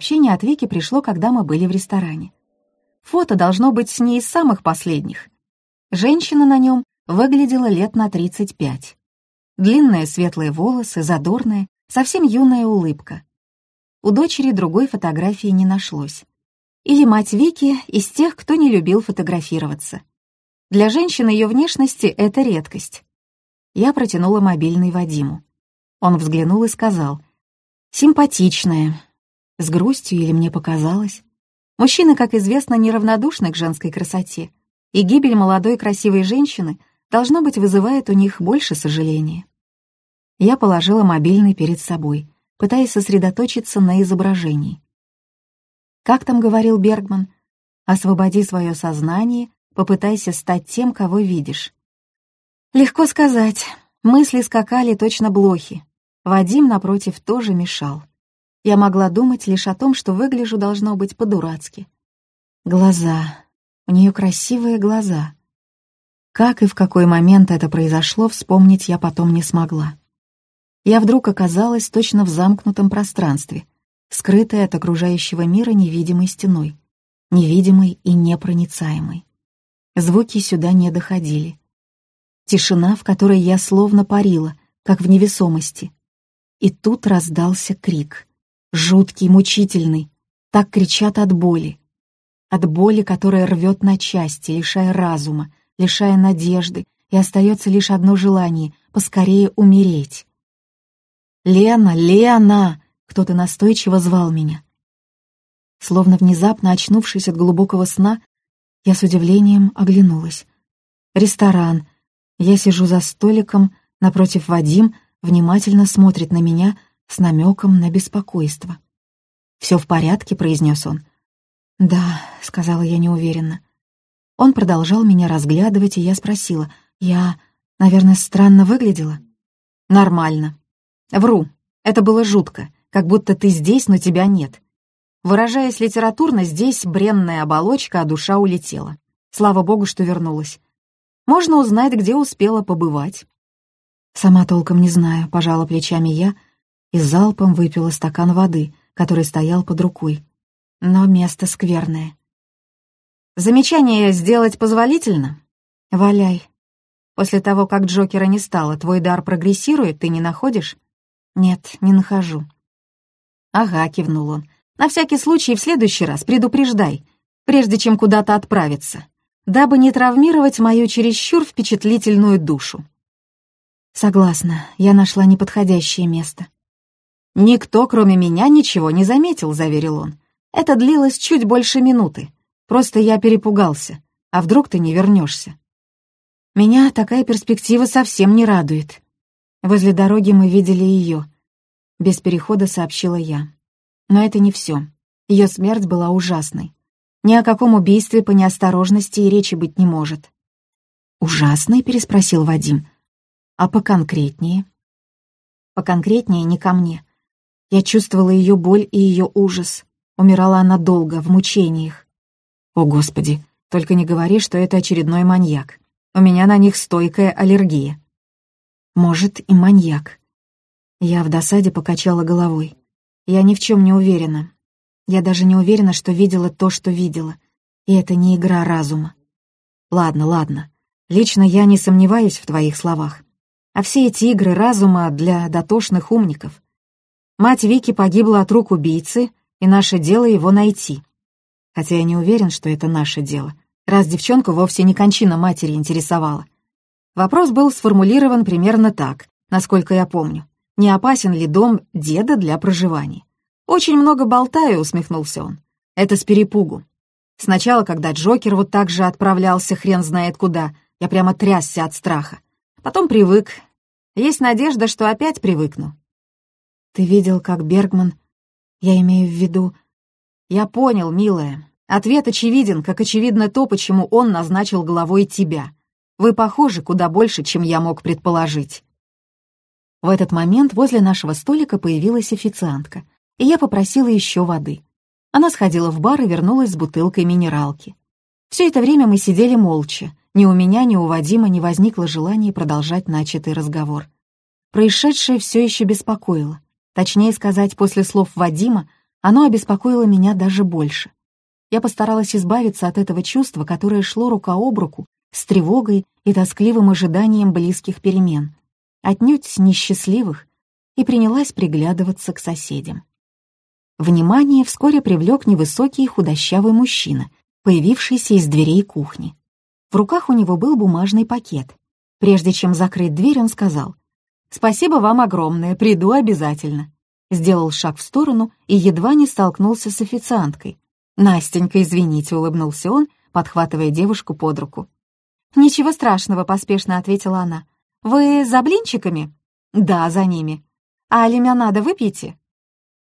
Сообщение от Вики пришло, когда мы были в ресторане. Фото должно быть не из самых последних. Женщина на нем выглядела лет на 35. Длинные светлые волосы, задорная, совсем юная улыбка. У дочери другой фотографии не нашлось. Или мать Вики из тех, кто не любил фотографироваться. Для женщины ее внешности это редкость. Я протянула мобильный Вадиму. Он взглянул и сказал, «Симпатичная». С грустью или мне показалось. Мужчины, как известно, неравнодушны к женской красоте, и гибель молодой красивой женщины, должно быть, вызывает у них больше сожаления. Я положила мобильный перед собой, пытаясь сосредоточиться на изображении. Как там говорил Бергман? «Освободи свое сознание, попытайся стать тем, кого видишь». Легко сказать. Мысли скакали точно блохи. Вадим, напротив, тоже мешал. Я могла думать лишь о том, что выгляжу должно быть по-дурацки. Глаза. У нее красивые глаза. Как и в какой момент это произошло, вспомнить я потом не смогла. Я вдруг оказалась точно в замкнутом пространстве, скрытая от окружающего мира невидимой стеной, невидимой и непроницаемой. Звуки сюда не доходили. Тишина, в которой я словно парила, как в невесомости. И тут раздался крик. Жуткий, мучительный. Так кричат от боли. От боли, которая рвет на части, лишая разума, лишая надежды, и остается лишь одно желание — поскорее умереть. «Лена! Лена!» Кто-то настойчиво звал меня. Словно внезапно очнувшись от глубокого сна, я с удивлением оглянулась. Ресторан. Я сижу за столиком, напротив Вадим внимательно смотрит на меня с намеком на беспокойство. «Все в порядке», — произнес он. «Да», — сказала я неуверенно. Он продолжал меня разглядывать, и я спросила, «Я, наверное, странно выглядела?» «Нормально. Вру. Это было жутко как будто ты здесь, но тебя нет. Выражаясь литературно, здесь бренная оболочка, а душа улетела. Слава богу, что вернулась. Можно узнать, где успела побывать. Сама толком не знаю, пожала плечами я и залпом выпила стакан воды, который стоял под рукой. Но место скверное. Замечание сделать позволительно? Валяй. После того, как Джокера не стало, твой дар прогрессирует, ты не находишь? Нет, не нахожу. «Ага», — кивнул он. «На всякий случай в следующий раз предупреждай, прежде чем куда-то отправиться, дабы не травмировать мою чересчур впечатлительную душу». «Согласна, я нашла неподходящее место». «Никто, кроме меня, ничего не заметил», — заверил он. «Это длилось чуть больше минуты. Просто я перепугался. А вдруг ты не вернешься? Меня такая перспектива совсем не радует. Возле дороги мы видели ее. Без перехода сообщила я. Но это не все. Ее смерть была ужасной. Ни о каком убийстве по неосторожности и речи быть не может. «Ужасной?» — переспросил Вадим. «А поконкретнее?» «Поконкретнее не ко мне. Я чувствовала ее боль и ее ужас. Умирала она долго, в мучениях. О, Господи, только не говори, что это очередной маньяк. У меня на них стойкая аллергия. Может, и маньяк. Я в досаде покачала головой. Я ни в чем не уверена. Я даже не уверена, что видела то, что видела. И это не игра разума. Ладно, ладно. Лично я не сомневаюсь в твоих словах. А все эти игры разума для дотошных умников. Мать Вики погибла от рук убийцы, и наше дело его найти. Хотя я не уверен, что это наше дело, раз девчонку вовсе не кончина матери интересовала. Вопрос был сформулирован примерно так, насколько я помню не опасен ли дом деда для проживания. «Очень много болтаю», — усмехнулся он. «Это с перепугу. Сначала, когда Джокер вот так же отправлялся хрен знает куда, я прямо трясся от страха. Потом привык. Есть надежда, что опять привыкну». «Ты видел, как Бергман...» «Я имею в виду...» «Я понял, милая. Ответ очевиден, как очевидно то, почему он назначил главой тебя. Вы похожи куда больше, чем я мог предположить». В этот момент возле нашего столика появилась официантка, и я попросила еще воды. Она сходила в бар и вернулась с бутылкой минералки. Все это время мы сидели молча. Ни у меня, ни у Вадима не возникло желания продолжать начатый разговор. Происшедшее все еще беспокоило. Точнее сказать, после слов Вадима Оно обеспокоило меня даже больше. Я постаралась избавиться от этого чувства, которое шло рука об руку с тревогой и тоскливым ожиданием близких перемен, отнюдь несчастливых, и принялась приглядываться к соседям. Внимание вскоре привлек невысокий худощавый мужчина, появившийся из дверей кухни. В руках у него был бумажный пакет. Прежде чем закрыть дверь, он сказал, «Спасибо вам огромное, приду обязательно». Сделал шаг в сторону и едва не столкнулся с официанткой. «Настенька, извините», — улыбнулся он, подхватывая девушку под руку. «Ничего страшного», — поспешно ответила она. «Вы за блинчиками?» «Да, за ними. А лимонада выпьете?»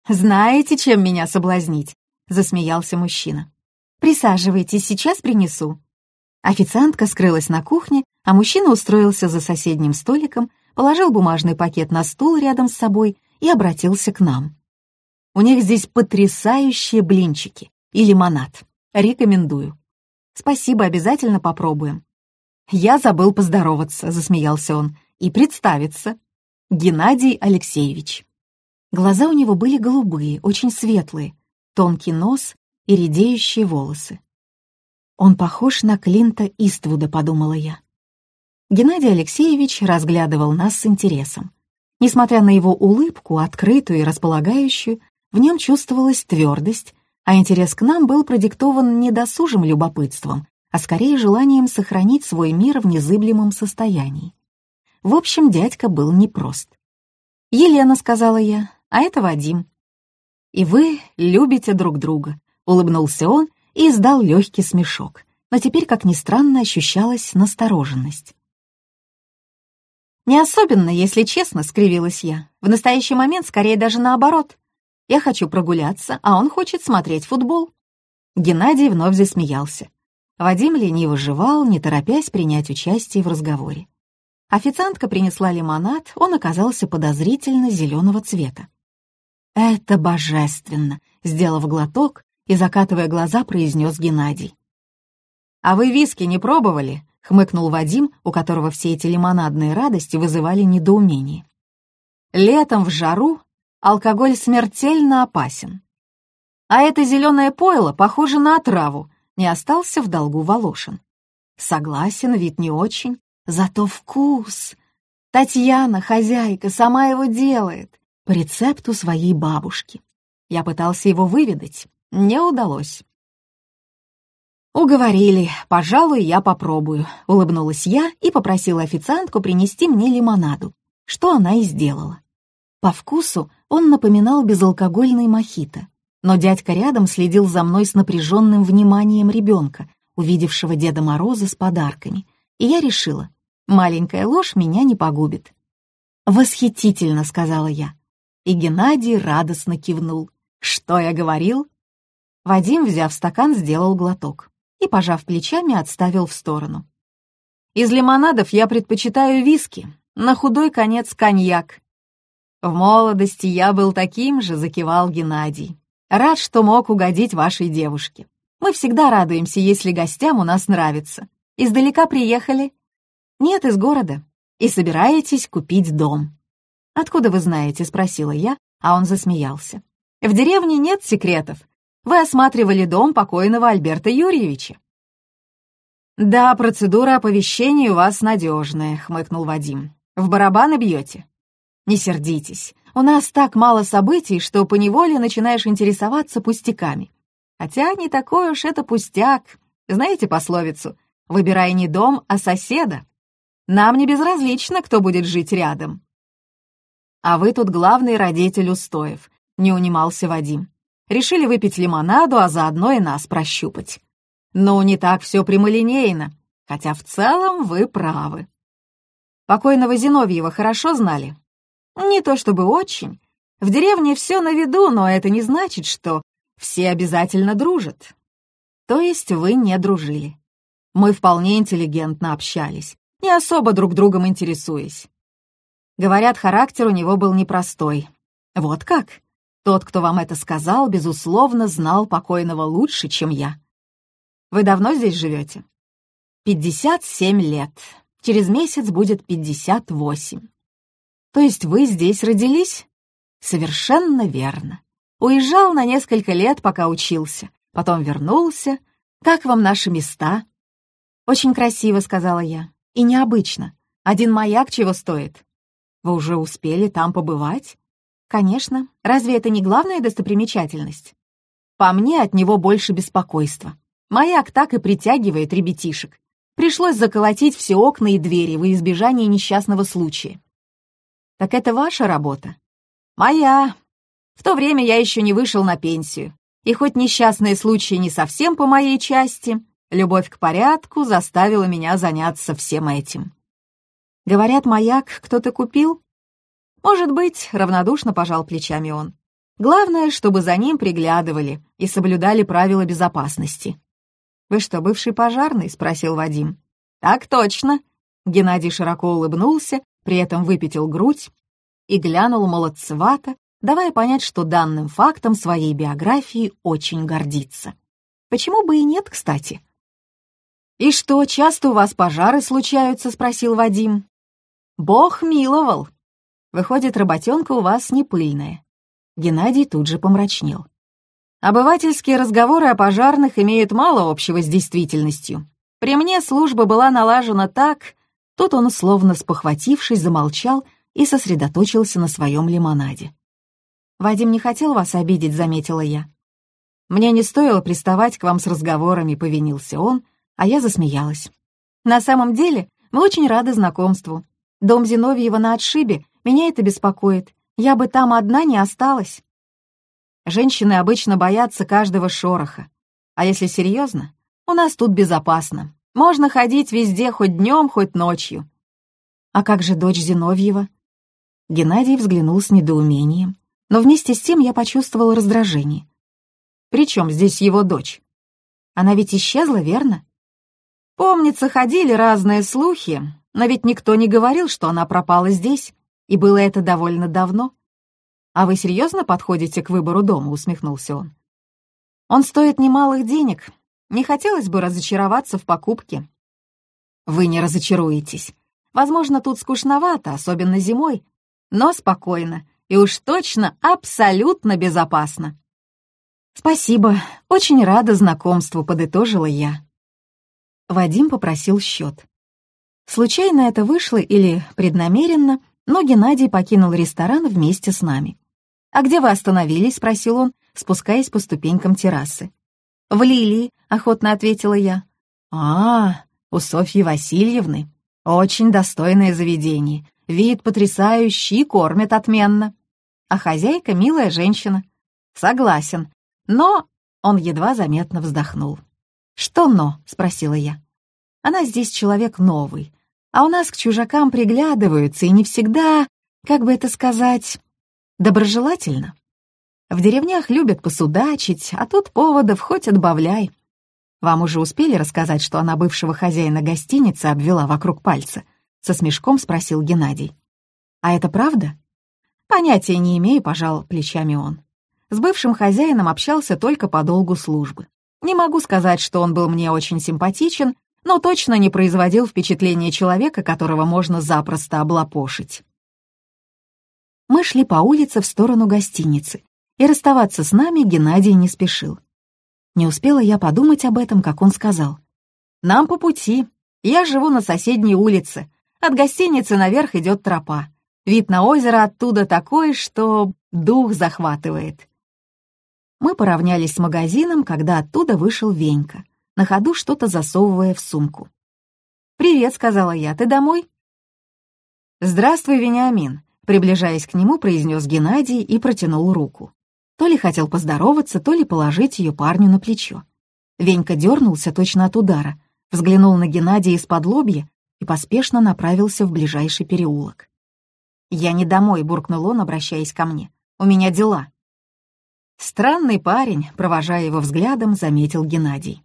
«Знаете, чем меня соблазнить?» — засмеялся мужчина. «Присаживайтесь, сейчас принесу». Официантка скрылась на кухне, а мужчина устроился за соседним столиком, положил бумажный пакет на стул рядом с собой и обратился к нам. «У них здесь потрясающие блинчики и лимонад. Рекомендую. Спасибо, обязательно попробуем». «Я забыл поздороваться», — засмеялся он, — «и представиться. Геннадий Алексеевич». Глаза у него были голубые, очень светлые, тонкий нос и редеющие волосы. «Он похож на Клинта Иствуда», — подумала я. Геннадий Алексеевич разглядывал нас с интересом. Несмотря на его улыбку, открытую и располагающую, в нем чувствовалась твердость, а интерес к нам был продиктован не досужим любопытством, а скорее желанием сохранить свой мир в незыблемом состоянии. В общем, дядька был непрост. «Елена», — сказала я, — «а это Вадим». «И вы любите друг друга», — улыбнулся он и издал легкий смешок, но теперь, как ни странно, ощущалась настороженность. «Не особенно, если честно», — скривилась я. «В настоящий момент скорее даже наоборот. Я хочу прогуляться, а он хочет смотреть футбол». Геннадий вновь засмеялся. Вадим лениво жевал, не торопясь принять участие в разговоре. Официантка принесла лимонад, он оказался подозрительно зеленого цвета. «Это божественно!» — сделав глоток и закатывая глаза, произнес Геннадий. «А вы виски не пробовали?» — хмыкнул Вадим, у которого все эти лимонадные радости вызывали недоумение. «Летом в жару алкоголь смертельно опасен. А это зеленое пойло похоже на отраву, не остался в долгу Волошин. Согласен, вид не очень, зато вкус. Татьяна, хозяйка, сама его делает, по рецепту своей бабушки. Я пытался его выведать, не удалось. «Уговорили, пожалуй, я попробую», — улыбнулась я и попросила официантку принести мне лимонаду, что она и сделала. По вкусу он напоминал безалкогольный мохито, но дядька рядом следил за мной с напряженным вниманием ребенка, увидевшего Деда Мороза с подарками, и я решила, маленькая ложь меня не погубит. «Восхитительно», — сказала я. И Геннадий радостно кивнул. «Что я говорил?» Вадим, взяв стакан, сделал глоток и, пожав плечами, отставил в сторону. «Из лимонадов я предпочитаю виски, на худой конец коньяк». «В молодости я был таким же», — закивал Геннадий. Рад, что мог угодить вашей девушке. Мы всегда радуемся, если гостям у нас нравится. Издалека приехали? Нет, из города. И собираетесь купить дом. Откуда вы знаете? Спросила я, а он засмеялся. В деревне нет секретов. Вы осматривали дом покойного Альберта Юрьевича. «Да, процедура оповещения у вас надежная», — хмыкнул Вадим. «В барабаны бьете?» «Не сердитесь. У нас так мало событий, что поневоле начинаешь интересоваться пустяками. Хотя не такой уж это пустяк. Знаете пословицу «Выбирай не дом, а соседа». Нам не безразлично, кто будет жить рядом. А вы тут главный родитель устоев, не унимался Вадим. Решили выпить лимонаду, а заодно и нас прощупать. Ну, не так все прямолинейно, хотя в целом вы правы. Покойного Зиновьева хорошо знали? Не то чтобы очень. В деревне все на виду, но это не значит, что все обязательно дружат. То есть вы не дружили. Мы вполне интеллигентно общались, не особо друг другом интересуясь. Говорят, характер у него был непростой. Вот как? Тот, кто вам это сказал, безусловно, знал покойного лучше, чем я. Вы давно здесь живете? 57 лет. Через месяц будет 58. То есть вы здесь родились? Совершенно верно. Уезжал на несколько лет, пока учился. Потом вернулся. Как вам наши места?» «Очень красиво», — сказала я. «И необычно. Один маяк чего стоит?» «Вы уже успели там побывать?» «Конечно. Разве это не главная достопримечательность?» «По мне от него больше беспокойства. Маяк так и притягивает ребятишек. Пришлось заколотить все окна и двери во избежание несчастного случая». «Так это ваша работа?» «Моя. В то время я еще не вышел на пенсию. И хоть несчастные случаи не совсем по моей части, любовь к порядку заставила меня заняться всем этим. Говорят, маяк кто-то купил? Может быть, равнодушно пожал плечами он. Главное, чтобы за ним приглядывали и соблюдали правила безопасности. «Вы что, бывший пожарный?» — спросил Вадим. «Так точно!» Геннадий широко улыбнулся, при этом выпятил грудь и глянул молодцевато, давая понять, что данным фактом своей биографии очень гордится. Почему бы и нет, кстати? «И что, часто у вас пожары случаются?» — спросил Вадим. «Бог миловал. Выходит, работенка у вас не пыльная». Геннадий тут же помрачнел. Обывательские разговоры о пожарных имеют мало общего с действительностью. При мне служба была налажена так... Тут он, словно спохватившись, замолчал и сосредоточился на своем лимонаде. «Вадим не хотел вас обидеть», — заметила я. «Мне не стоило приставать к вам с разговорами», — повинился он, а я засмеялась. «На самом деле, мы очень рады знакомству. Дом Зиновьева на отшибе, меня это беспокоит. Я бы там одна не осталась». Женщины обычно боятся каждого шороха. А если серьезно, у нас тут безопасно. Можно ходить везде, хоть днем, хоть ночью. А как же дочь Зиновьева? Геннадий взглянул с недоумением но вместе с тем я почувствовал раздражение. «При чем здесь его дочь? Она ведь исчезла, верно?» Помнится, ходили разные слухи, но ведь никто не говорил, что она пропала здесь, и было это довольно давно. «А вы серьезно подходите к выбору дома?» — усмехнулся он. «Он стоит немалых денег. Не хотелось бы разочароваться в покупке». «Вы не разочаруетесь. Возможно, тут скучновато, особенно зимой, но спокойно и уж точно абсолютно безопасно. «Спасибо, очень рада знакомству», — подытожила я. Вадим попросил счет. Случайно это вышло или преднамеренно, но Геннадий покинул ресторан вместе с нами. «А где вы остановились?» — спросил он, спускаясь по ступенькам террасы. «В Лилии», — охотно ответила я. «А, у Софьи Васильевны. Очень достойное заведение. Вид потрясающий, кормят отменно а хозяйка — милая женщина. Согласен, но...» Он едва заметно вздохнул. «Что «но»?» — спросила я. «Она здесь человек новый, а у нас к чужакам приглядываются и не всегда, как бы это сказать, доброжелательно. В деревнях любят посудачить, а тут поводов хоть отбавляй. Вам уже успели рассказать, что она бывшего хозяина гостиницы обвела вокруг пальца?» — со смешком спросил Геннадий. «А это правда?» Понятия не имею, пожал плечами он. С бывшим хозяином общался только по долгу службы. Не могу сказать, что он был мне очень симпатичен, но точно не производил впечатления человека, которого можно запросто облапошить. Мы шли по улице в сторону гостиницы, и расставаться с нами Геннадий не спешил. Не успела я подумать об этом, как он сказал. «Нам по пути. Я живу на соседней улице. От гостиницы наверх идет тропа. Вид на озеро оттуда такой, что дух захватывает. Мы поравнялись с магазином, когда оттуда вышел Венька, на ходу что-то засовывая в сумку. «Привет», — сказала я, — «ты домой?» «Здравствуй, Вениамин», — приближаясь к нему, произнес Геннадий и протянул руку. То ли хотел поздороваться, то ли положить ее парню на плечо. Венька дернулся точно от удара, взглянул на Геннадия из-под лобья и поспешно направился в ближайший переулок. «Я не домой», — буркнул он, обращаясь ко мне. «У меня дела». Странный парень, провожая его взглядом, заметил Геннадий.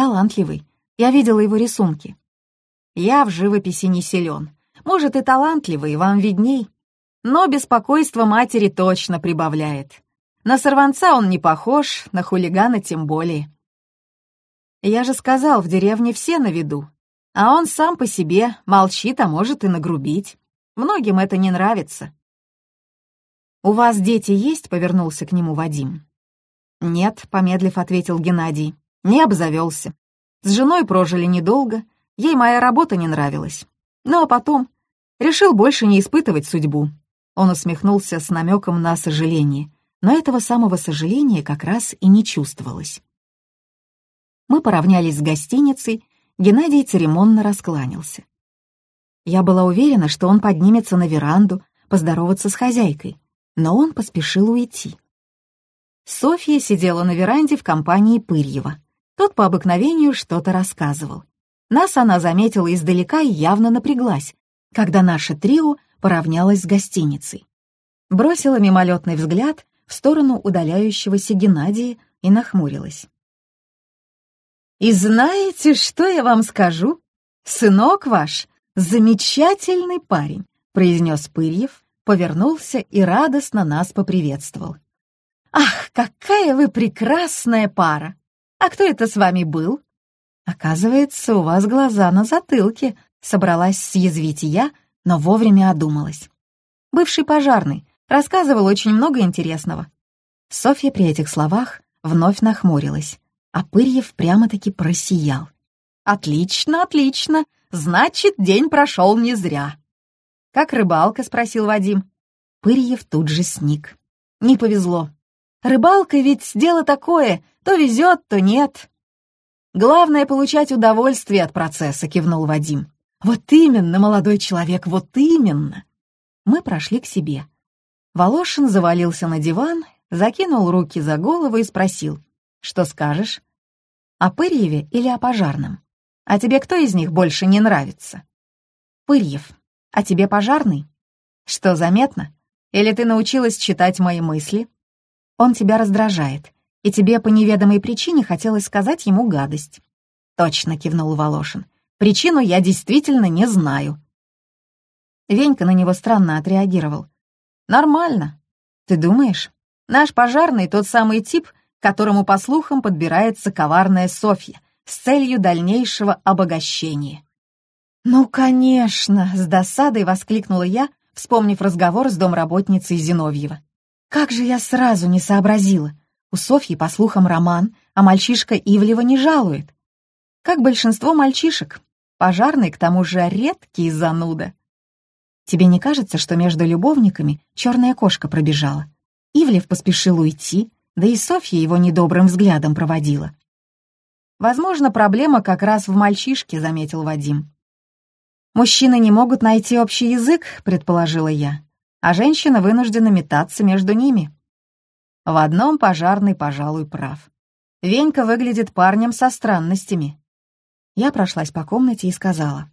Талантливый. Я видела его рисунки. Я в живописи не силен. Может, и талантливый, вам видней. Но беспокойство матери точно прибавляет. На сорванца он не похож, на хулигана тем более. Я же сказал, в деревне все на виду. А он сам по себе молчит, а может и нагрубить. Многим это не нравится. «У вас дети есть?» — повернулся к нему Вадим. «Нет», — помедлив ответил Геннадий, — «не обзавелся. С женой прожили недолго, ей моя работа не нравилась. Ну а потом решил больше не испытывать судьбу». Он усмехнулся с намеком на сожаление, но этого самого сожаления как раз и не чувствовалось. Мы поравнялись с гостиницей, Геннадий церемонно раскланялся. Я была уверена, что он поднимется на веранду, поздороваться с хозяйкой, но он поспешил уйти. Софья сидела на веранде в компании Пырьева. Тот по обыкновению что-то рассказывал. Нас она заметила издалека и явно напряглась, когда наше трио поравнялось с гостиницей. Бросила мимолетный взгляд в сторону удаляющегося Геннадия и нахмурилась. «И знаете, что я вам скажу? Сынок ваш — замечательный парень», — произнес Пырьев, повернулся и радостно нас поприветствовал. «Ах, какая вы прекрасная пара! А кто это с вами был?» «Оказывается, у вас глаза на затылке», — собралась съязвить я, но вовремя одумалась. Бывший пожарный рассказывал очень много интересного. Софья при этих словах вновь нахмурилась, а Пырьев прямо-таки просиял. «Отлично, отлично! Значит, день прошел не зря!» «Как рыбалка?» — спросил Вадим. Пырьев тут же сник. «Не повезло. Рыбалка ведь дело такое, то везет, то нет. Главное — получать удовольствие от процесса, кивнул Вадим. Вот именно, молодой человек, вот именно. Мы прошли к себе. Волошин завалился на диван, закинул руки за голову и спросил, что скажешь? О Пырьеве или о пожарном? А тебе кто из них больше не нравится? Пырьев. А тебе пожарный? Что, заметно? Или ты научилась читать мои мысли? Он тебя раздражает, и тебе по неведомой причине хотелось сказать ему гадость. Точно, кивнул Волошин. Причину я действительно не знаю. Венька на него странно отреагировал. Нормально. Ты думаешь? Наш пожарный тот самый тип, которому, по слухам, подбирается коварная Софья с целью дальнейшего обогащения. «Ну, конечно!» — с досадой воскликнула я, вспомнив разговор с домработницей Зиновьева. Как же я сразу не сообразила. У Софьи, по слухам, роман, а мальчишка Ивлева не жалует. Как большинство мальчишек. Пожарный, к тому же, редкий зануда. Тебе не кажется, что между любовниками черная кошка пробежала? Ивлев поспешил уйти, да и Софья его недобрым взглядом проводила. «Возможно, проблема как раз в мальчишке», — заметил Вадим. «Мужчины не могут найти общий язык», — предположила я а женщина вынуждена метаться между ними. В одном пожарный, пожалуй, прав. Венька выглядит парнем со странностями. Я прошлась по комнате и сказала.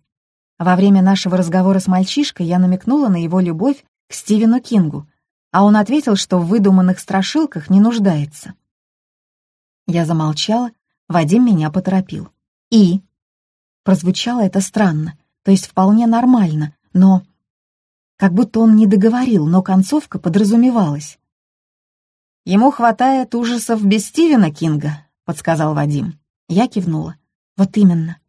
Во время нашего разговора с мальчишкой я намекнула на его любовь к Стивену Кингу, а он ответил, что в выдуманных страшилках не нуждается. Я замолчала, Вадим меня поторопил. «И?» Прозвучало это странно, то есть вполне нормально, но как будто он не договорил, но концовка подразумевалась. «Ему хватает ужасов без Стивена Кинга», — подсказал Вадим. Я кивнула. «Вот именно».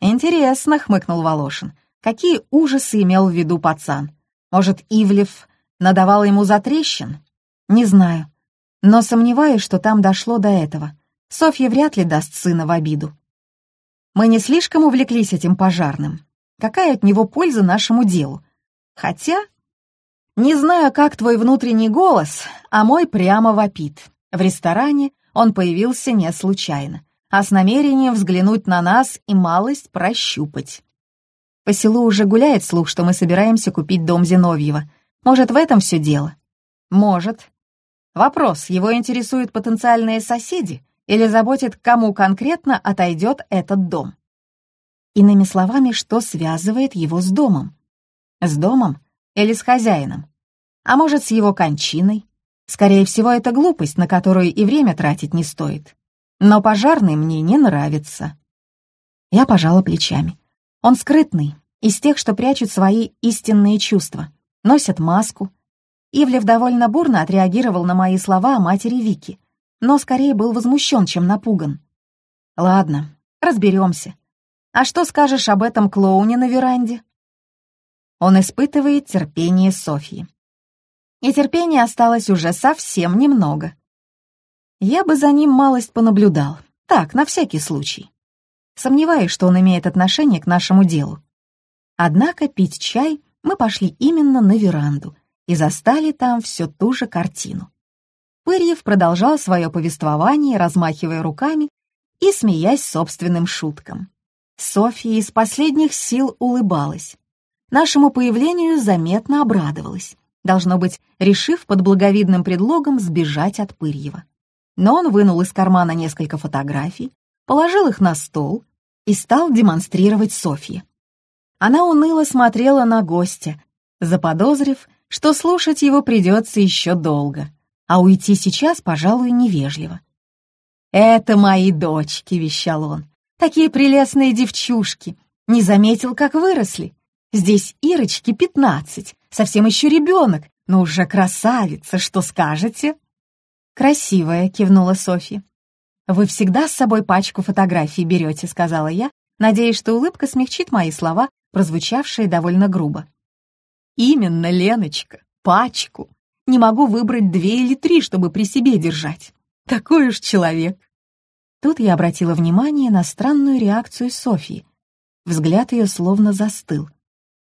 «Интересно», — хмыкнул Волошин. «Какие ужасы имел в виду пацан? Может, Ивлев надавал ему затрещин? Не знаю. Но сомневаюсь, что там дошло до этого. Софья вряд ли даст сына в обиду. Мы не слишком увлеклись этим пожарным. Какая от него польза нашему делу? Хотя, не знаю, как твой внутренний голос, а мой прямо вопит. В ресторане он появился не случайно, а с намерением взглянуть на нас и малость прощупать. По селу уже гуляет слух, что мы собираемся купить дом Зиновьева. Может, в этом все дело? Может. Вопрос, его интересуют потенциальные соседи или заботит, кому конкретно отойдет этот дом? Иными словами, что связывает его с домом? С домом или с хозяином? А может, с его кончиной? Скорее всего, это глупость, на которую и время тратить не стоит. Но пожарный мне не нравится. Я пожала плечами. Он скрытный, из тех, что прячут свои истинные чувства, носят маску. Ивлев довольно бурно отреагировал на мои слова о матери Вики, но скорее был возмущен, чем напуган. Ладно, разберемся. А что скажешь об этом клоуне на веранде? Он испытывает терпение Софьи. и терпения осталось уже совсем немного. Я бы за ним малость понаблюдал, так, на всякий случай. Сомневаюсь, что он имеет отношение к нашему делу. Однако пить чай мы пошли именно на веранду и застали там всю ту же картину. Пырьев продолжал свое повествование, размахивая руками и смеясь собственным шуткам. Софья из последних сил улыбалась. Нашему появлению заметно обрадовалась, должно быть, решив под благовидным предлогом сбежать от Пырьева. Но он вынул из кармана несколько фотографий, положил их на стол и стал демонстрировать Софье. Она уныло смотрела на гостя, заподозрив, что слушать его придется еще долго, а уйти сейчас, пожалуй, невежливо. «Это мои дочки», — вещал он. «Такие прелестные девчушки. Не заметил, как выросли. Здесь Ирочке пятнадцать, совсем еще ребенок, но уже красавица, что скажете?» «Красивая», — кивнула Софья. «Вы всегда с собой пачку фотографий берете», — сказала я, надеясь, что улыбка смягчит мои слова, прозвучавшие довольно грубо. «Именно, Леночка, пачку. Не могу выбрать две или три, чтобы при себе держать. Такой уж человек». Тут я обратила внимание на странную реакцию Софьи. Взгляд ее словно застыл.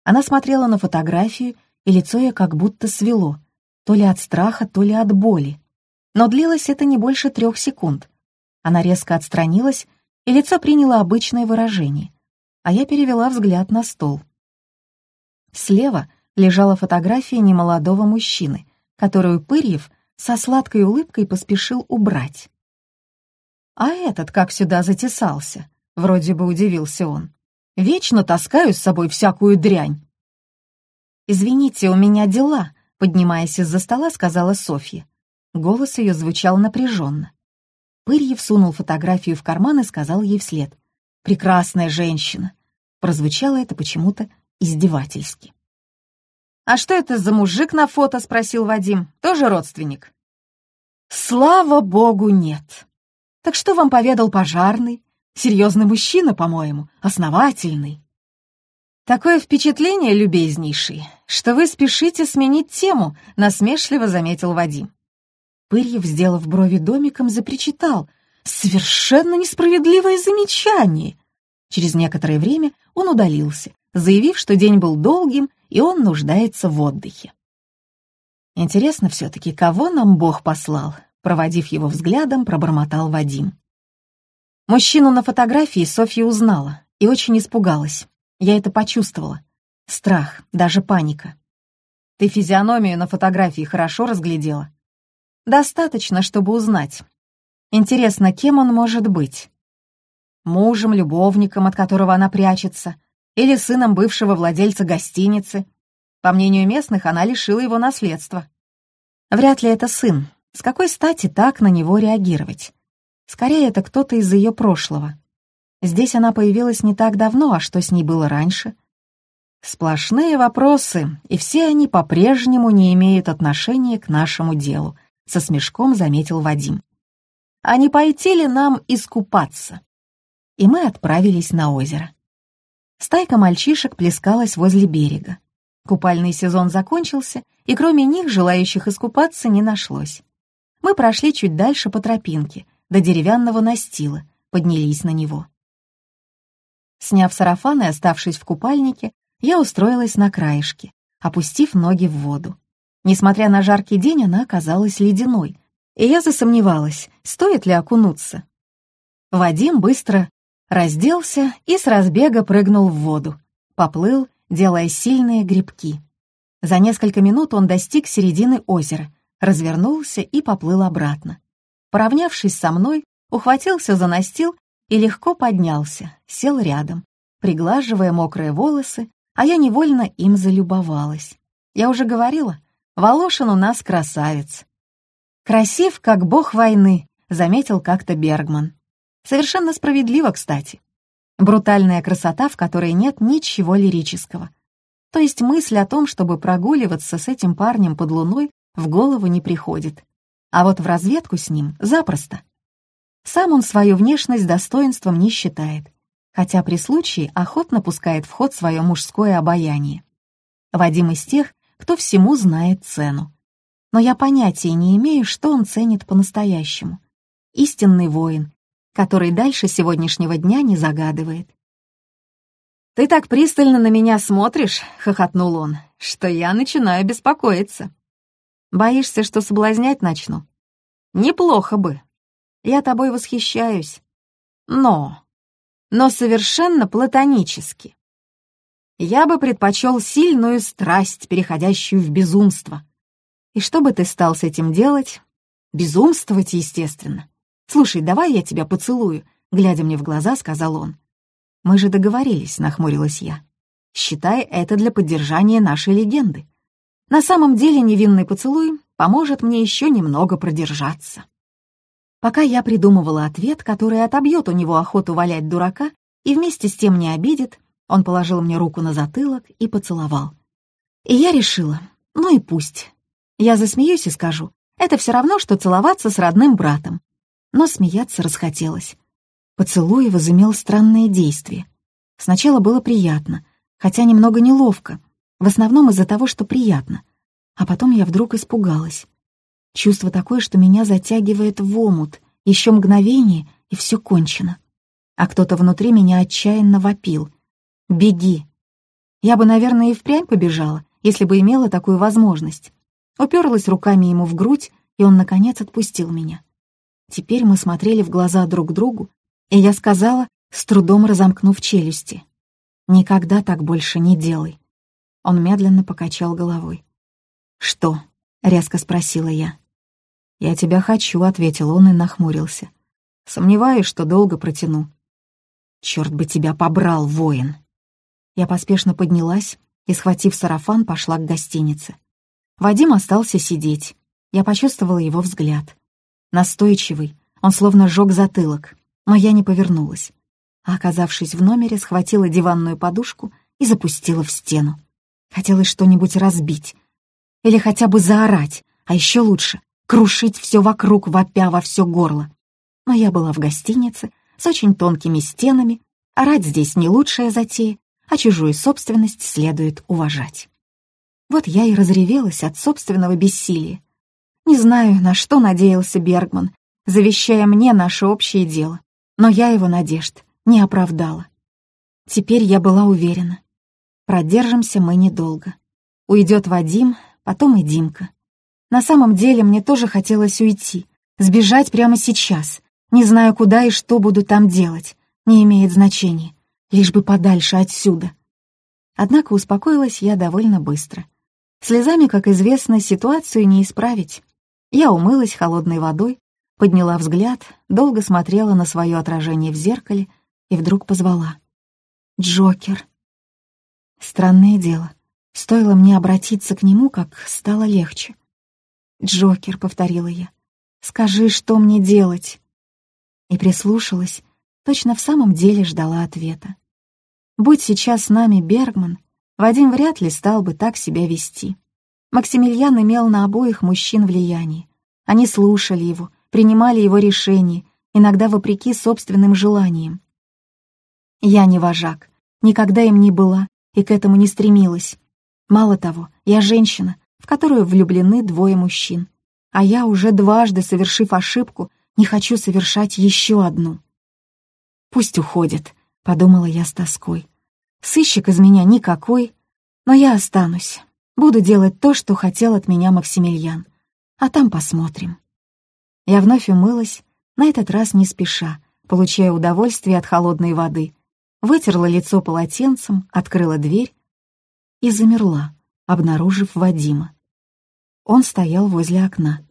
Она смотрела на фотографию, и лицо ее как будто свело, то ли от страха, то ли от боли. Но длилось это не больше трех секунд. Она резко отстранилась, и лицо приняло обычное выражение, а я перевела взгляд на стол. Слева лежала фотография немолодого мужчины, которую Пырьев со сладкой улыбкой поспешил убрать. «А этот как сюда затесался?» — вроде бы удивился он. «Вечно таскаю с собой всякую дрянь». «Извините, у меня дела», — поднимаясь из-за стола, сказала Софья. Голос ее звучал напряженно. Пырьев сунул фотографию в карман и сказал ей вслед. «Прекрасная женщина!» Прозвучало это почему-то издевательски. «А что это за мужик на фото?» — спросил Вадим. «Тоже родственник?» «Слава богу, нет!» «Так что вам поведал пожарный? Серьезный мужчина, по-моему, основательный». «Такое впечатление, любезнейший, что вы спешите сменить тему», — насмешливо заметил Вадим. Пырьев, сделав брови домиком, запричитал. «Совершенно несправедливое замечание!» Через некоторое время он удалился, заявив, что день был долгим, и он нуждается в отдыхе. Интересно все-таки, кого нам Бог послал? Проводив его взглядом, пробормотал Вадим. Мужчину на фотографии Софья узнала и очень испугалась. Я это почувствовала. Страх, даже паника. «Ты физиономию на фотографии хорошо разглядела?» Достаточно, чтобы узнать. Интересно, кем он может быть? Мужем, любовником, от которого она прячется, или сыном бывшего владельца гостиницы. По мнению местных, она лишила его наследства. Вряд ли это сын. С какой стати так на него реагировать? Скорее, это кто-то из ее прошлого. Здесь она появилась не так давно, а что с ней было раньше? Сплошные вопросы, и все они по-прежнему не имеют отношения к нашему делу, — со смешком заметил Вадим. «А не пойти ли нам искупаться?» И мы отправились на озеро. Стайка мальчишек плескалась возле берега. Купальный сезон закончился, и кроме них желающих искупаться не нашлось. Мы прошли чуть дальше по тропинке, до деревянного настила, поднялись на него. Сняв сарафан и оставшись в купальнике, я устроилась на краешке, опустив ноги в воду. Несмотря на жаркий день, она оказалась ледяной, и я засомневалась, стоит ли окунуться. Вадим быстро разделся и с разбега прыгнул в воду, поплыл, делая сильные грибки. За несколько минут он достиг середины озера, развернулся и поплыл обратно. Поравнявшись со мной, ухватился за настил и легко поднялся, сел рядом, приглаживая мокрые волосы, а я невольно им залюбовалась. Я уже говорила, Волошин у нас красавец. Красив, как бог войны, заметил как-то Бергман. Совершенно справедливо, кстати. Брутальная красота, в которой нет ничего лирического. То есть мысль о том, чтобы прогуливаться с этим парнем под луной, в голову не приходит. А вот в разведку с ним запросто. Сам он свою внешность достоинством не считает, хотя при случае охотно пускает в ход свое мужское обаяние. Вадим из тех, кто всему знает цену. но я понятия не имею, что он ценит по-настоящему. Истинный воин, который дальше сегодняшнего дня не загадывает. «Ты так пристально на меня смотришь», — хохотнул он, — «что я начинаю беспокоиться. Боишься, что соблазнять начну? Неплохо бы. Я тобой восхищаюсь. Но... Но совершенно платонически. Я бы предпочел сильную страсть, переходящую в безумство. И что бы ты стал с этим делать? Безумствовать, естественно. Слушай, давай я тебя поцелую, глядя мне в глаза, сказал он. Мы же договорились, нахмурилась я. Считай это для поддержания нашей легенды. На самом деле невинный поцелуй поможет мне еще немного продержаться. Пока я придумывала ответ, который отобьет у него охоту валять дурака и вместе с тем не обидит, он положил мне руку на затылок и поцеловал. И я решила, ну и пусть. Я засмеюсь и скажу, это все равно, что целоваться с родным братом. Но смеяться расхотелось. Поцелуй возымел странное действие. Сначала было приятно, хотя немного неловко, в основном из-за того, что приятно. А потом я вдруг испугалась. Чувство такое, что меня затягивает в омут, еще мгновение, и все кончено. А кто-то внутри меня отчаянно вопил — Беги. Я бы, наверное, и впрямь побежала, если бы имела такую возможность. Уперлась руками ему в грудь, и он, наконец, отпустил меня. Теперь мы смотрели в глаза друг другу, и я сказала, с трудом разомкнув челюсти, «Никогда так больше не делай». Он медленно покачал головой. «Что?» — резко спросила я. «Я тебя хочу», — ответил он и нахмурился. «Сомневаюсь, что долго протяну». «Черт бы тебя побрал, воин!» Я поспешно поднялась и, схватив сарафан, пошла к гостинице. Вадим остался сидеть. Я почувствовала его взгляд. Настойчивый, он словно сжег затылок, но я не повернулась. А оказавшись в номере, схватила диванную подушку и запустила в стену. Хотелось что-нибудь разбить. Или хотя бы заорать, а еще лучше — крушить все вокруг, вопя во все горло. Но я была в гостинице с очень тонкими стенами, орать здесь не лучшая затея, а чужую собственность следует уважать. Вот я и разревелась от собственного бессилия. Не знаю, на что надеялся Бергман, завещая мне наше общее дело, но я его надежд не оправдала. Теперь я была уверена. Продержимся мы недолго. Уйдет Вадим, потом и Димка. На самом деле мне тоже хотелось уйти, сбежать прямо сейчас. Не знаю, куда и что буду там делать, не имеет значения лишь бы подальше отсюда. Однако успокоилась я довольно быстро. Слезами, как известно, ситуацию не исправить. Я умылась холодной водой, подняла взгляд, долго смотрела на свое отражение в зеркале и вдруг позвала. «Джокер». Странное дело. Стоило мне обратиться к нему, как стало легче. «Джокер», — повторила я, — «скажи, что мне делать?» И прислушалась, точно в самом деле ждала ответа. Будь сейчас с нами Бергман, Вадим вряд ли стал бы так себя вести. Максимилиан имел на обоих мужчин влияние. Они слушали его, принимали его решения, иногда вопреки собственным желаниям. Я не вожак, никогда им не была и к этому не стремилась. Мало того, я женщина, в которую влюблены двое мужчин. А я уже дважды, совершив ошибку, не хочу совершать еще одну. «Пусть уходит», — подумала я с тоской. «Сыщик из меня никакой, но я останусь. Буду делать то, что хотел от меня Максимилиан. А там посмотрим». Я вновь умылась, на этот раз не спеша, получая удовольствие от холодной воды. Вытерла лицо полотенцем, открыла дверь и замерла, обнаружив Вадима. Он стоял возле окна.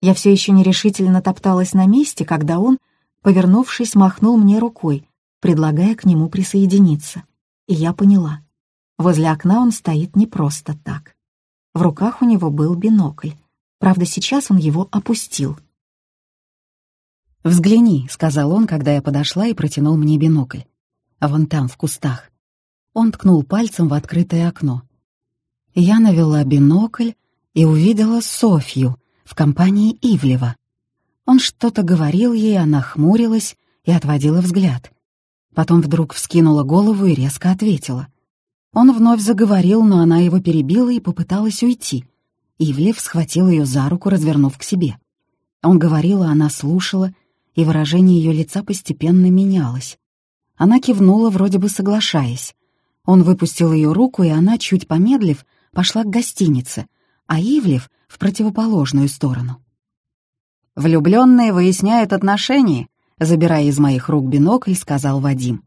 Я все еще нерешительно топталась на месте, когда он, повернувшись, махнул мне рукой, предлагая к нему присоединиться. И я поняла. Возле окна он стоит не просто так. В руках у него был бинокль. Правда, сейчас он его опустил. «Взгляни», — сказал он, когда я подошла и протянул мне бинокль. «Вон там, в кустах». Он ткнул пальцем в открытое окно. Я навела бинокль и увидела Софью в компании Ивлева. Он что-то говорил ей, она хмурилась и отводила взгляд. Потом вдруг вскинула голову и резко ответила. Он вновь заговорил, но она его перебила и попыталась уйти. Ивлев схватил ее за руку, развернув к себе. Он говорил, а она слушала, и выражение ее лица постепенно менялось. Она кивнула, вроде бы соглашаясь. Он выпустил ее руку, и она, чуть помедлив, пошла к гостинице, а Ивлев — в противоположную сторону. «Влюбленные выясняют отношения», — забирая из моих рук бинокль, сказал Вадим.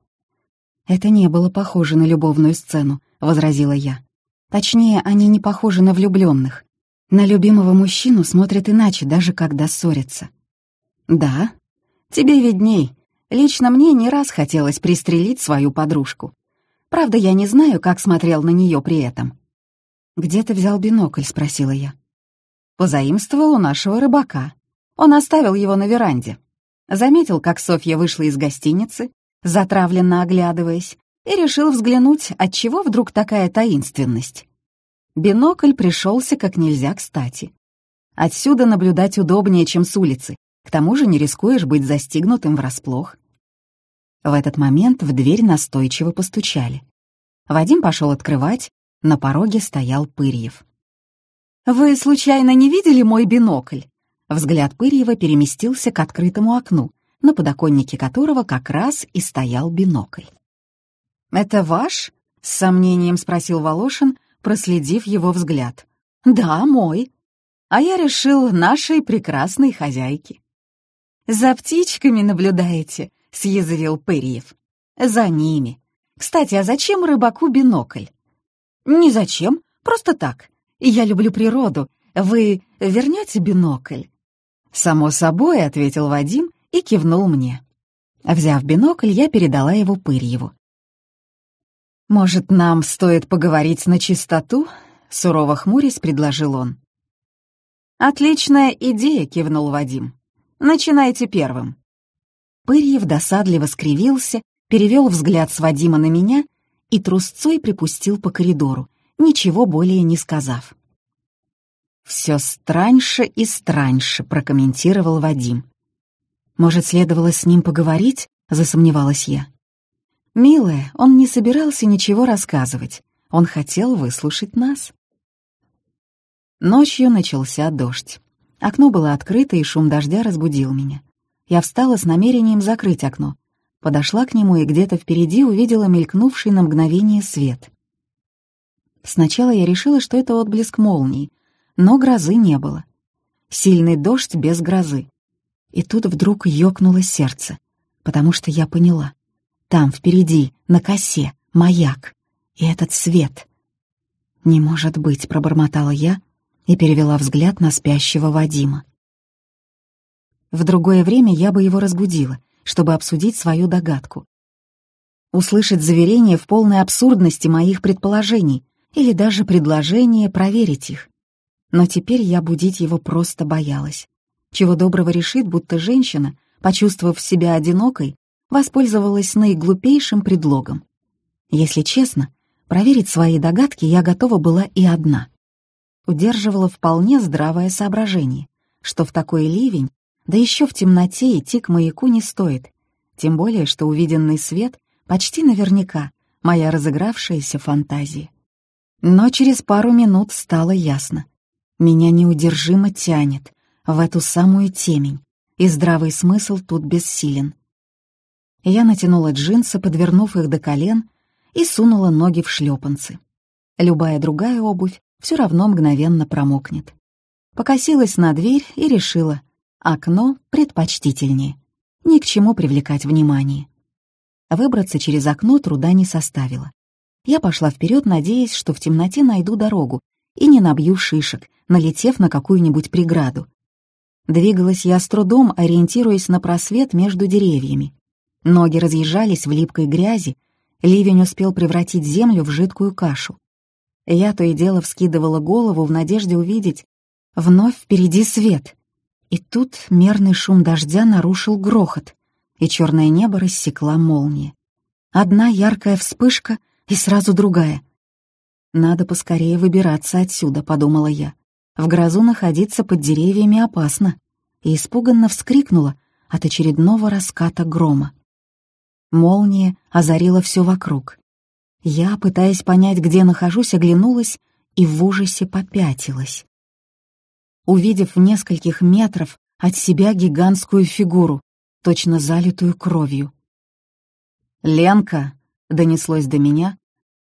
«Это не было похоже на любовную сцену», — возразила я. «Точнее, они не похожи на влюбленных. На любимого мужчину смотрят иначе, даже когда ссорятся». «Да? Тебе видней. Лично мне не раз хотелось пристрелить свою подружку. Правда, я не знаю, как смотрел на нее при этом». «Где ты взял бинокль?» — спросила я. «Позаимствовал у нашего рыбака. Он оставил его на веранде. Заметил, как Софья вышла из гостиницы, затравленно оглядываясь, и решил взглянуть, отчего вдруг такая таинственность. Бинокль пришелся как нельзя кстати. Отсюда наблюдать удобнее, чем с улицы, к тому же не рискуешь быть застигнутым врасплох. В этот момент в дверь настойчиво постучали. Вадим пошел открывать, на пороге стоял Пырьев. «Вы случайно не видели мой бинокль?» Взгляд Пырьева переместился к открытому окну, на подоконнике которого как раз и стоял бинокль. «Это ваш?» — с сомнением спросил Волошин, проследив его взгляд. «Да, мой. А я решил нашей прекрасной хозяйки». «За птичками наблюдаете?» — съязвил Пырьев. «За ними. Кстати, а зачем рыбаку бинокль?» «Ни зачем, просто так. Я люблю природу. Вы вернете бинокль?» «Само собой», — ответил Вадим и кивнул мне. Взяв бинокль, я передала его Пырьеву. «Может, нам стоит поговорить на чистоту?» — сурово хмурясь предложил он. «Отличная идея», — кивнул Вадим. «Начинайте первым». Пырьев досадливо скривился, перевел взгляд с Вадима на меня и трусцой припустил по коридору, ничего более не сказав. «Все страньше и страньше», — прокомментировал Вадим. «Может, следовало с ним поговорить?» — засомневалась я. «Милая, он не собирался ничего рассказывать. Он хотел выслушать нас». Ночью начался дождь. Окно было открыто, и шум дождя разбудил меня. Я встала с намерением закрыть окно. Подошла к нему и где-то впереди увидела мелькнувший на мгновение свет. Сначала я решила, что это отблеск молнии, но грозы не было. Сильный дождь без грозы. И тут вдруг ёкнуло сердце, потому что я поняла. Там, впереди, на косе, маяк. И этот свет. «Не может быть», — пробормотала я и перевела взгляд на спящего Вадима. В другое время я бы его разбудила, чтобы обсудить свою догадку. Услышать заверение в полной абсурдности моих предположений или даже предложение проверить их но теперь я будить его просто боялась. Чего доброго решит, будто женщина, почувствовав себя одинокой, воспользовалась наиглупейшим предлогом. Если честно, проверить свои догадки я готова была и одна. Удерживала вполне здравое соображение, что в такой ливень, да еще в темноте идти к маяку не стоит, тем более, что увиденный свет почти наверняка моя разыгравшаяся фантазия. Но через пару минут стало ясно. Меня неудержимо тянет в эту самую темень, и здравый смысл тут бессилен. Я натянула джинсы, подвернув их до колен, и сунула ноги в шлепанцы. Любая другая обувь все равно мгновенно промокнет. Покосилась на дверь и решила, окно предпочтительнее. Ни к чему привлекать внимание. Выбраться через окно труда не составило. Я пошла вперед, надеясь, что в темноте найду дорогу и не набью шишек, налетев на какую-нибудь преграду. Двигалась я с трудом, ориентируясь на просвет между деревьями. Ноги разъезжались в липкой грязи, ливень успел превратить землю в жидкую кашу. Я то и дело вскидывала голову в надежде увидеть вновь впереди свет. И тут мерный шум дождя нарушил грохот, и черное небо рассекла молния. Одна яркая вспышка и сразу другая. «Надо поскорее выбираться отсюда», — подумала я. В грозу находиться под деревьями опасно, и испуганно вскрикнула от очередного раската грома. Молния озарила все вокруг. Я, пытаясь понять, где нахожусь, оглянулась и в ужасе попятилась. Увидев в нескольких метров от себя гигантскую фигуру, точно залитую кровью. «Ленка!» — донеслось до меня,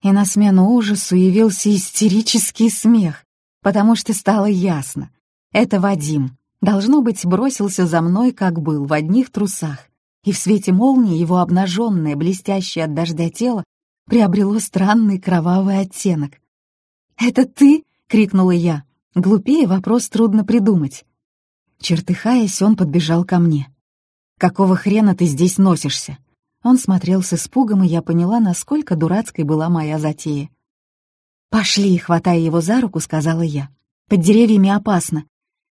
и на смену ужасу явился истерический смех, потому что стало ясно. Это Вадим, должно быть, бросился за мной, как был, в одних трусах, и в свете молнии его обнаженное, блестящее от дождя тело приобрело странный кровавый оттенок. «Это ты?» — крикнула я. Глупее вопрос трудно придумать. Чертыхаясь, он подбежал ко мне. «Какого хрена ты здесь носишься?» Он смотрел с испугом, и я поняла, насколько дурацкой была моя затея. «Пошли!» — хватая его за руку, сказала я. «Под деревьями опасно!»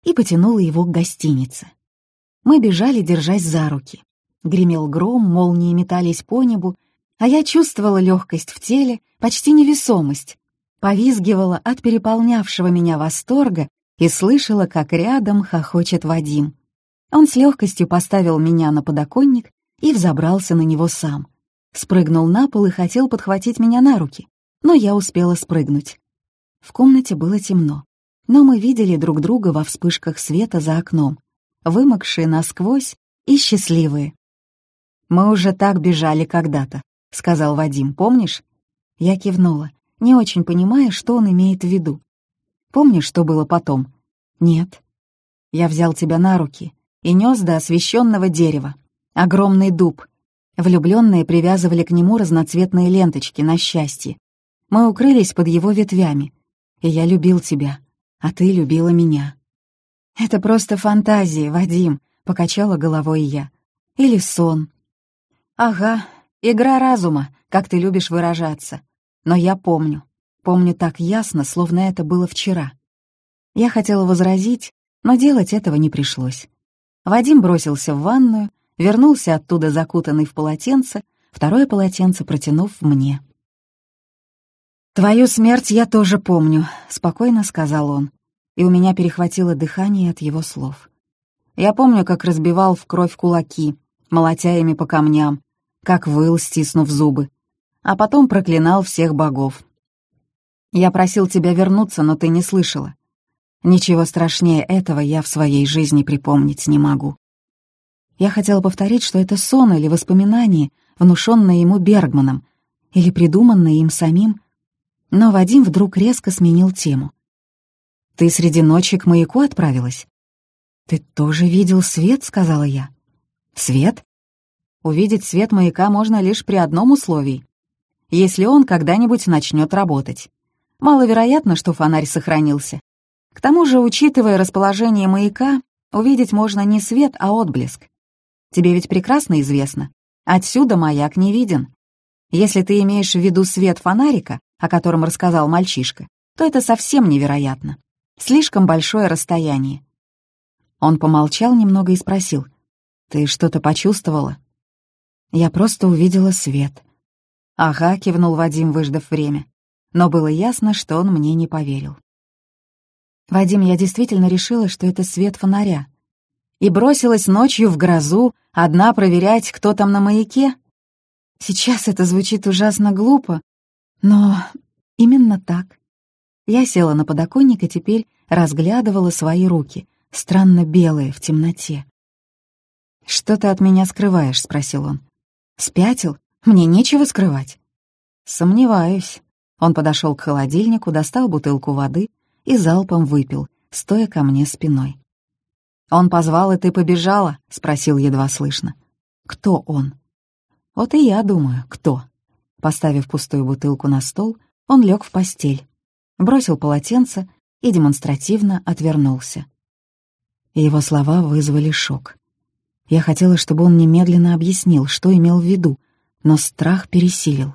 И потянула его к гостинице. Мы бежали, держась за руки. Гремел гром, молнии метались по небу, а я чувствовала легкость в теле, почти невесомость. Повизгивала от переполнявшего меня восторга и слышала, как рядом хохочет Вадим. Он с легкостью поставил меня на подоконник и взобрался на него сам. Спрыгнул на пол и хотел подхватить меня на руки, но я успела спрыгнуть. В комнате было темно, но мы видели друг друга во вспышках света за окном, вымокшие насквозь и счастливые. «Мы уже так бежали когда-то», — сказал Вадим, помнишь? Я кивнула, не очень понимая, что он имеет в виду. «Помнишь, что было потом?» «Нет». Я взял тебя на руки и нес до освещенного дерева, огромный дуб. Влюбленные привязывали к нему разноцветные ленточки на счастье. Мы укрылись под его ветвями, и я любил тебя, а ты любила меня. «Это просто фантазии, Вадим», — покачала головой я. «Или сон». «Ага, игра разума, как ты любишь выражаться. Но я помню, помню так ясно, словно это было вчера». Я хотела возразить, но делать этого не пришлось. Вадим бросился в ванную, вернулся оттуда закутанный в полотенце, второе полотенце протянув мне. «Твою смерть я тоже помню», — спокойно сказал он, и у меня перехватило дыхание от его слов. Я помню, как разбивал в кровь кулаки, молотя ими по камням, как выл, стиснув зубы, а потом проклинал всех богов. Я просил тебя вернуться, но ты не слышала. Ничего страшнее этого я в своей жизни припомнить не могу. Я хотела повторить, что это сон или воспоминание, внушенное ему Бергманом, или придуманное им самим, но Вадим вдруг резко сменил тему. «Ты среди ночи к маяку отправилась?» «Ты тоже видел свет?» — сказала я. «Свет?» Увидеть свет маяка можно лишь при одном условии. Если он когда-нибудь начнет работать. Маловероятно, что фонарь сохранился. К тому же, учитывая расположение маяка, увидеть можно не свет, а отблеск. Тебе ведь прекрасно известно. Отсюда маяк не виден. Если ты имеешь в виду свет фонарика, о котором рассказал мальчишка, то это совсем невероятно. Слишком большое расстояние. Он помолчал немного и спросил, «Ты что-то почувствовала?» «Я просто увидела свет». «Ага», — кивнул Вадим, выждав время. Но было ясно, что он мне не поверил. «Вадим, я действительно решила, что это свет фонаря и бросилась ночью в грозу, одна проверять, кто там на маяке? Сейчас это звучит ужасно глупо, но именно так. Я села на подоконник и теперь разглядывала свои руки, странно белые в темноте. «Что ты от меня скрываешь?» — спросил он. «Спятил? Мне нечего скрывать». «Сомневаюсь». Он подошел к холодильнику, достал бутылку воды и залпом выпил, стоя ко мне спиной. «Он позвал, и ты побежала?» — спросил едва слышно. «Кто он?» «Вот и я думаю, кто?» Поставив пустую бутылку на стол, он лег в постель, бросил полотенце и демонстративно отвернулся. Его слова вызвали шок. Я хотела, чтобы он немедленно объяснил, что имел в виду, но страх пересилил.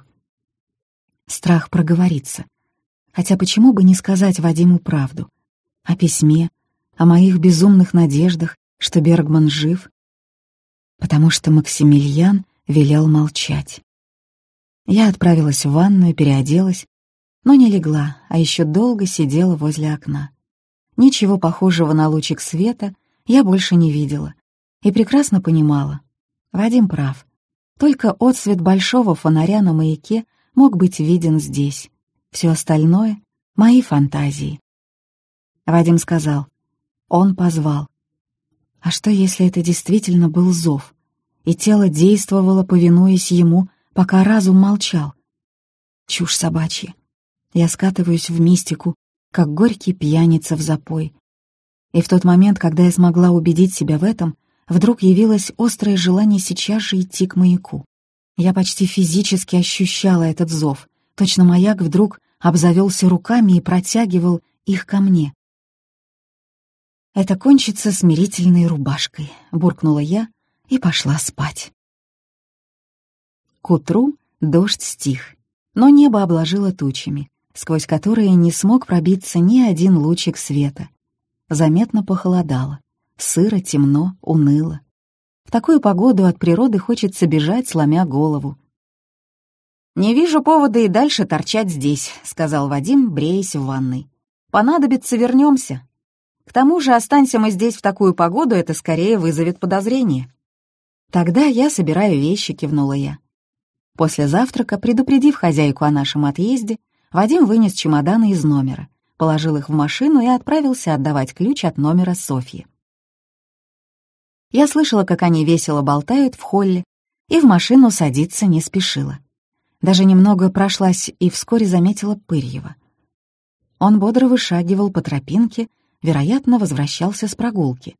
Страх проговориться. Хотя почему бы не сказать Вадиму правду? О письме, о моих безумных надеждах, что Бергман жив, потому что Максимилиан велел молчать. Я отправилась в ванную, переоделась, но не легла, а еще долго сидела возле окна. Ничего похожего на лучик света я больше не видела и прекрасно понимала. Вадим прав. Только отсвет большого фонаря на маяке мог быть виден здесь. Все остальное — мои фантазии. Вадим сказал, Он позвал. А что, если это действительно был зов, и тело действовало, повинуясь ему, пока разум молчал? Чушь собачья. Я скатываюсь в мистику, как горький пьяница в запой. И в тот момент, когда я смогла убедить себя в этом, вдруг явилось острое желание сейчас же идти к маяку. Я почти физически ощущала этот зов. Точно маяк вдруг обзавелся руками и протягивал их ко мне. «Это кончится смирительной рубашкой», — буркнула я и пошла спать. К утру дождь стих, но небо обложило тучами, сквозь которые не смог пробиться ни один лучик света. Заметно похолодало, сыро, темно, уныло. В такую погоду от природы хочется бежать, сломя голову. «Не вижу повода и дальше торчать здесь», — сказал Вадим, бреясь в ванной. «Понадобится, вернемся. К тому же, останься мы здесь в такую погоду, это скорее вызовет подозрение». «Тогда я собираю вещи», — кивнула я. После завтрака, предупредив хозяйку о нашем отъезде, Вадим вынес чемоданы из номера, положил их в машину и отправился отдавать ключ от номера Софьи. Я слышала, как они весело болтают в холле, и в машину садиться не спешила. Даже немного прошлась и вскоре заметила Пырьева. Он бодро вышагивал по тропинке, вероятно, возвращался с прогулки.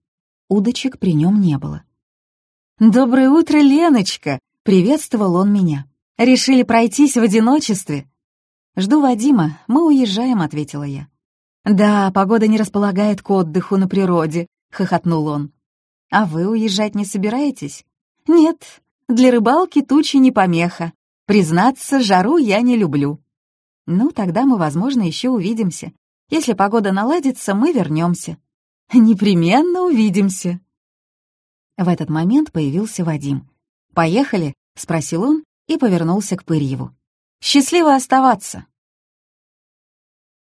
Удочек при нем не было. «Доброе утро, Леночка!» — приветствовал он меня. «Решили пройтись в одиночестве?» «Жду Вадима, мы уезжаем», — ответила я. «Да, погода не располагает к отдыху на природе», — хохотнул он. «А вы уезжать не собираетесь?» «Нет, для рыбалки тучи не помеха. Признаться, жару я не люблю». «Ну, тогда мы, возможно, еще увидимся. Если погода наладится, мы вернемся». «Непременно увидимся». В этот момент появился Вадим. «Поехали?» — спросил он и повернулся к Пырьеву. «Счастливо оставаться!»